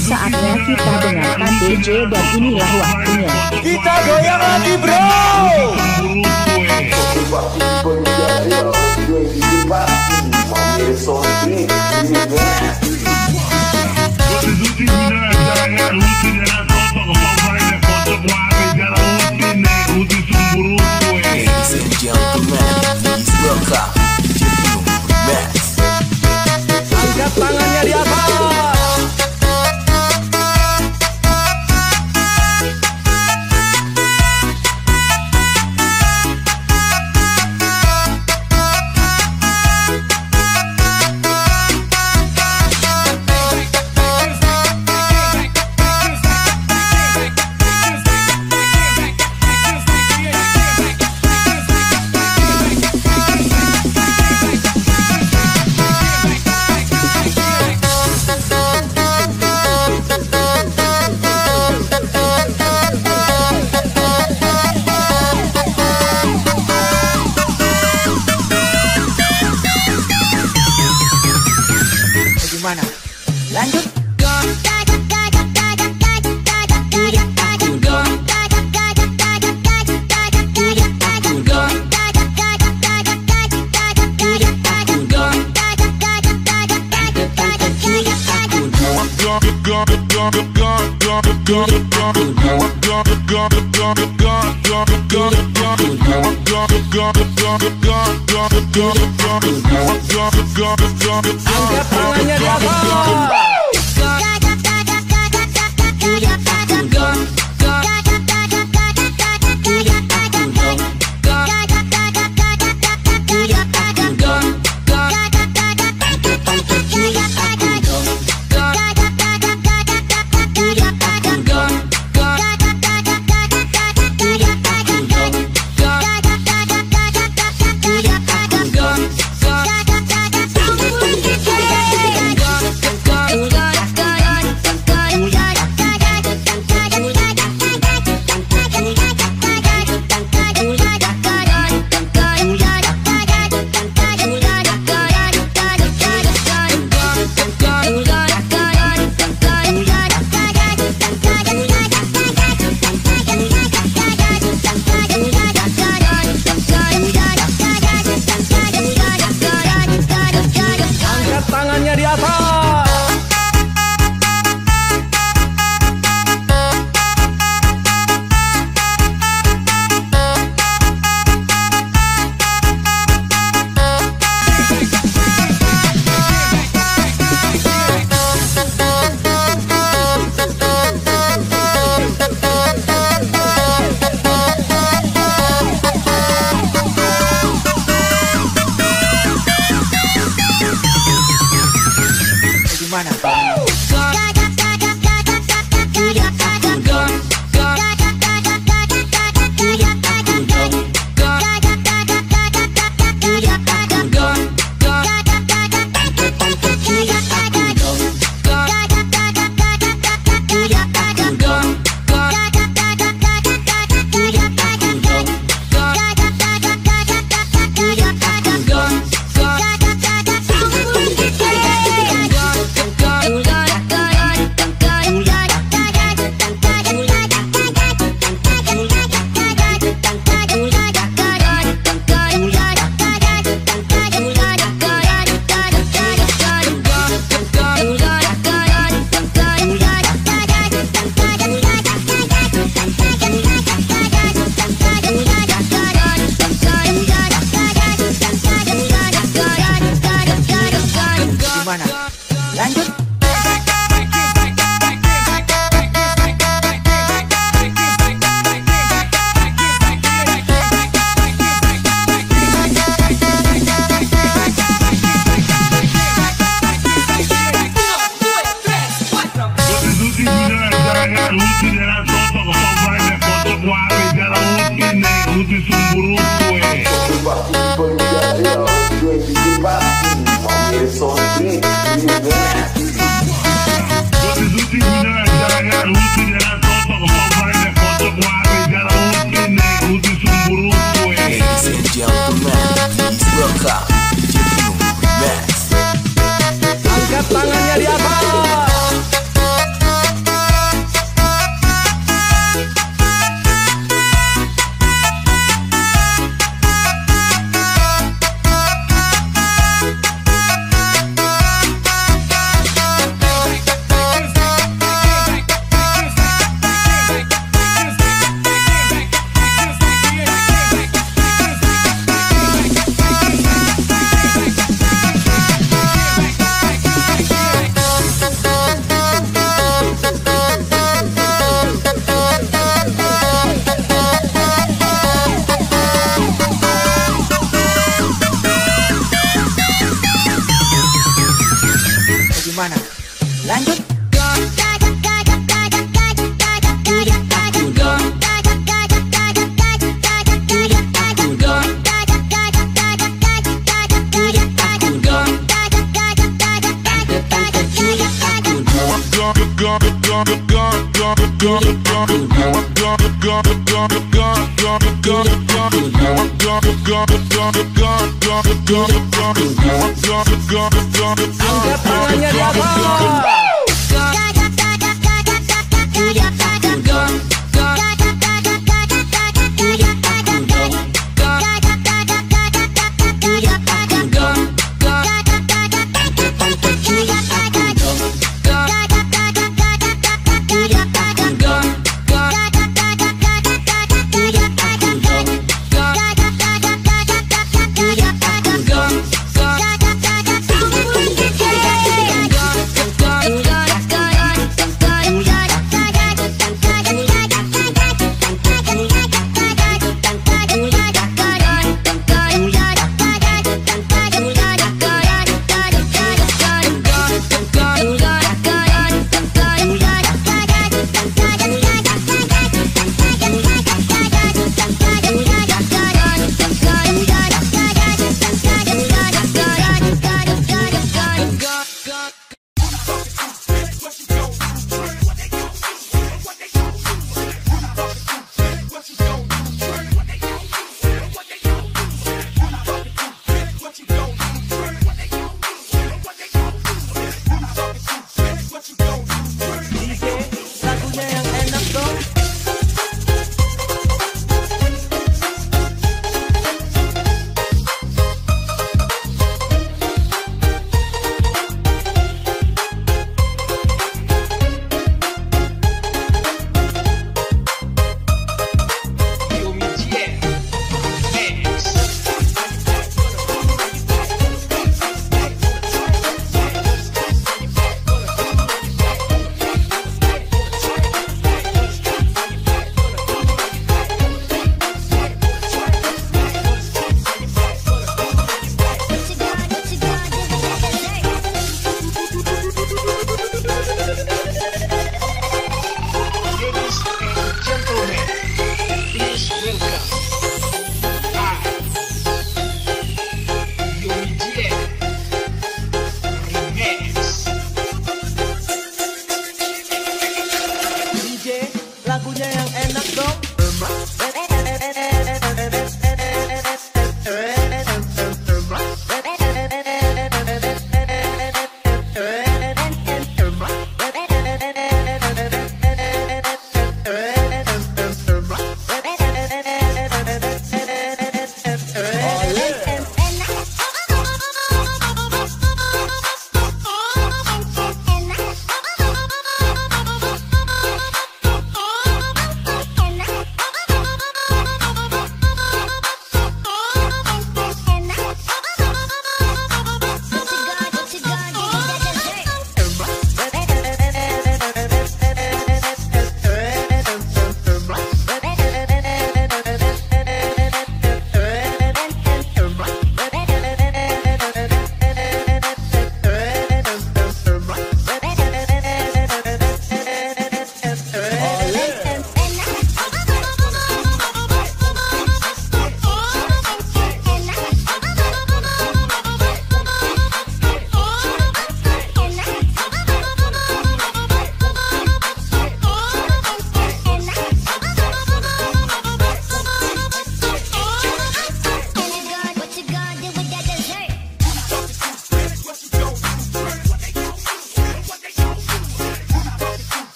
Saatnya kita dengarkan DJ dan inilah waktunya. Kita goyang lagi bro. Ladies and gentlemen, please welcome DJ Pino Max. Angkat tangannya di atas.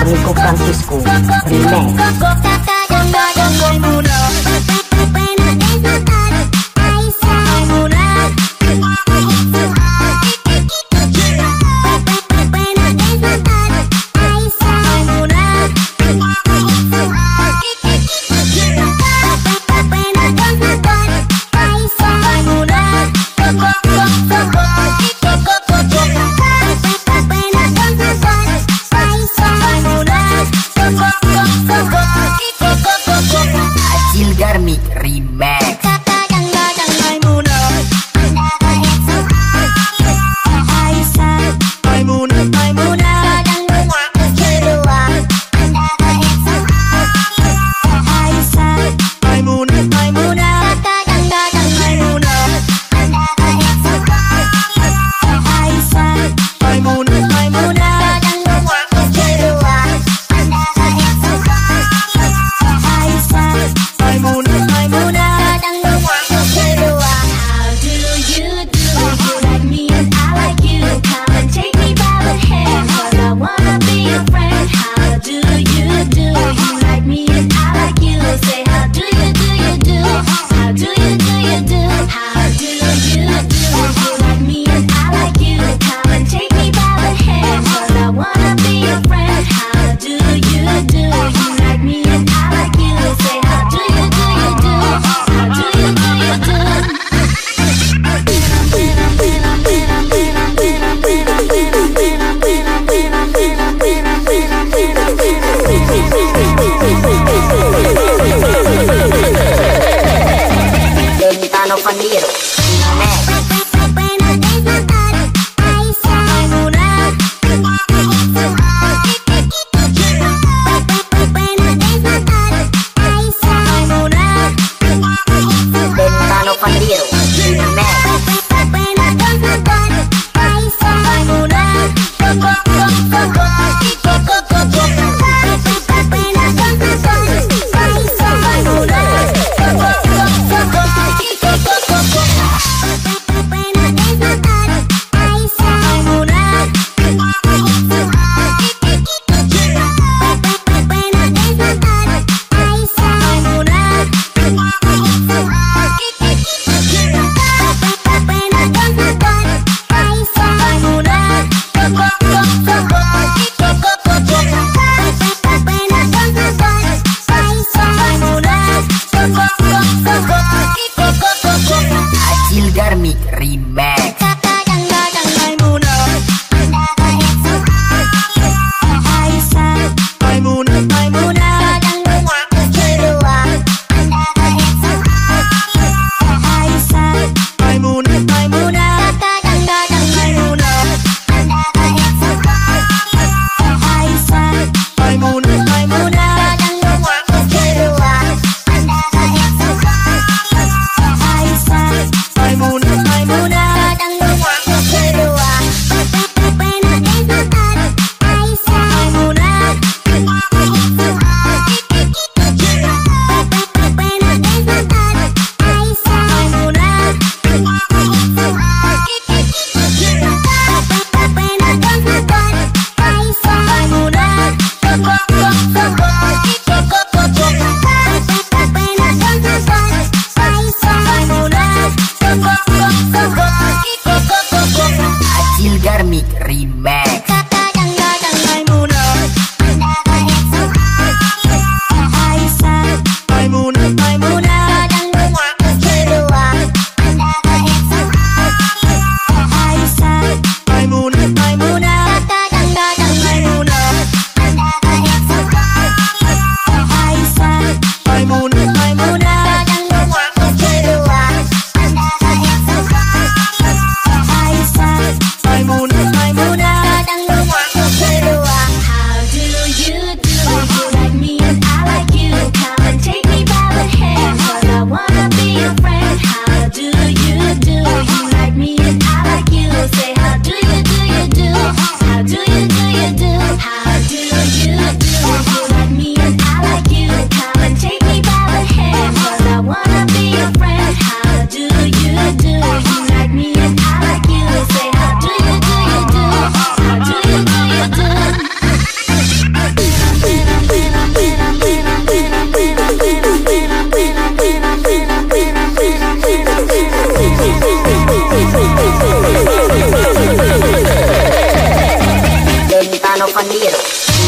Nico Francisco. Remix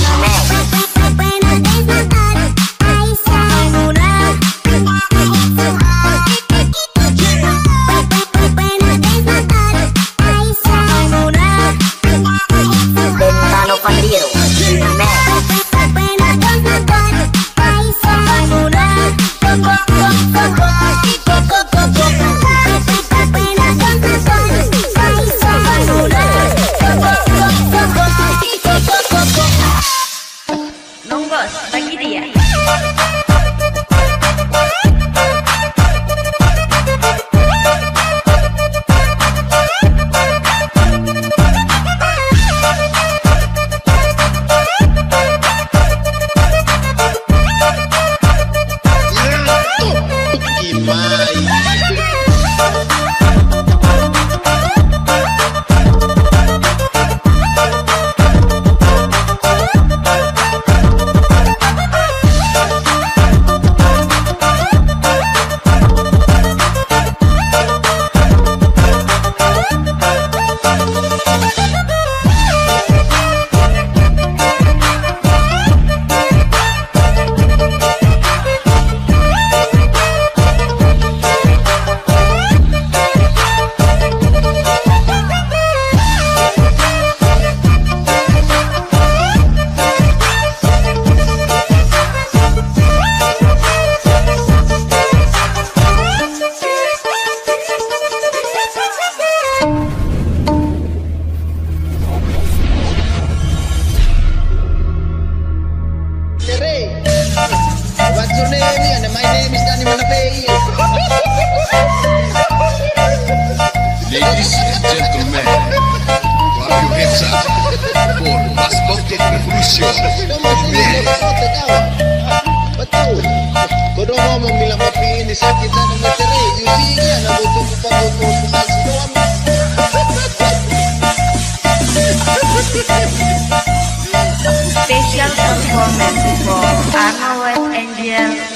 Oh. and my name is Danny Manapay. Ladies and gentlemen, clap your hands up for Mascote Revolution. Ini sakit dan materi. Special performance for Arnold Angel.